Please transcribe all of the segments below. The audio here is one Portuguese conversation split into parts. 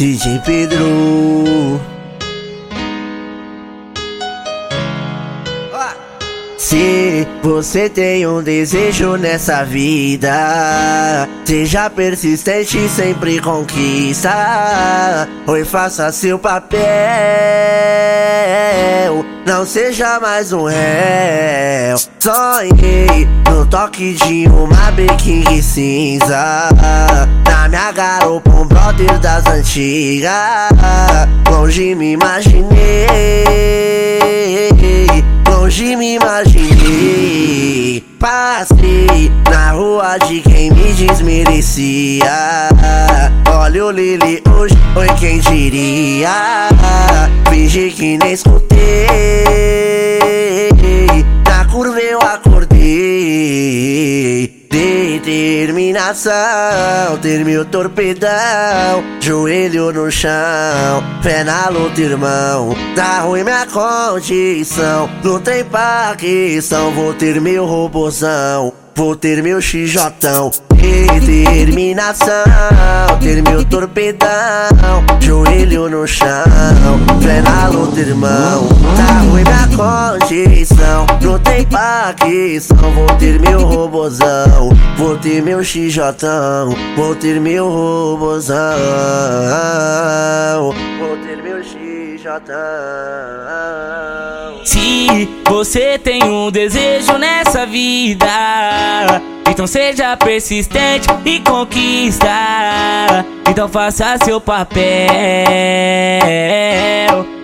DJ Pedro. Se você tem um desejo nessa vida, seja persistente sempre conquista. Oi, faça seu papel, não seja mais um réu. Sonhei no toque de uma King cinza. Na minha garupa, um brother das antigas. Longe me imaginei longe me imaginei. De quem me desmerecia. Olha o Lili hoje, foi quem diria. Fingi que nem escutei. Na curva eu acordei. Determinação, ter meu torpedão, joelho no chão, pé na luta, irmão. Tá ruim minha condição, não tem paquistão, vou ter meu robozão. Vou ter meu xijotão, determinação, ter meu torpedão, joelho no chão, pé na luta, irmão. Tá ruim minha condição, não tem paquistão, vou ter meu robozão, vou ter meu xijotão, vou ter meu robozão, vou ter meu xijotão. Se você tem um desejo nessa vida, então seja persistente e conquista. Então faça seu papel,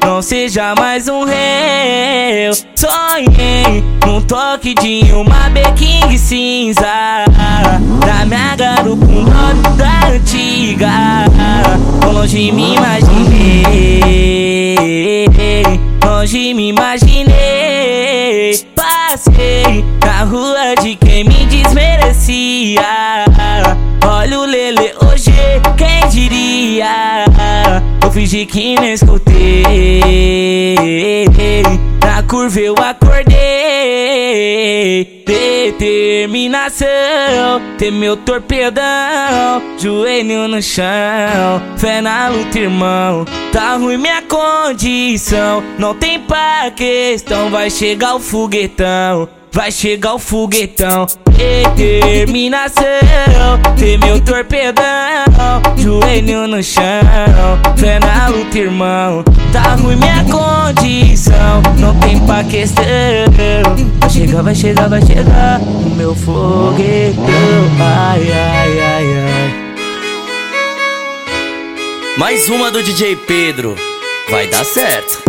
não seja mais um réu. Sonhei num toque de uma King cinza. Longe me imaginei longe me imaginei. Passei na rua de quem me desmerecia. Olha o Lele hoje, quem diria? Eu fingi que nem escutei. Na curva eu acordei. Determinação, ter meu torpedão. Joelho no chão, fé na luta, irmão. Tá ruim minha condição, não tem pra questão. Vai chegar o foguetão. Vai chegar o foguetão, determinação. Ter meu torpedão, joelho no chão. Fé na luta, irmão, tá ruim minha condição. Não tem pra questão Vai chegar, vai chegar, vai chegar O meu foguetão, ai, ai, ai, ai. Mais uma do DJ Pedro, vai dar certo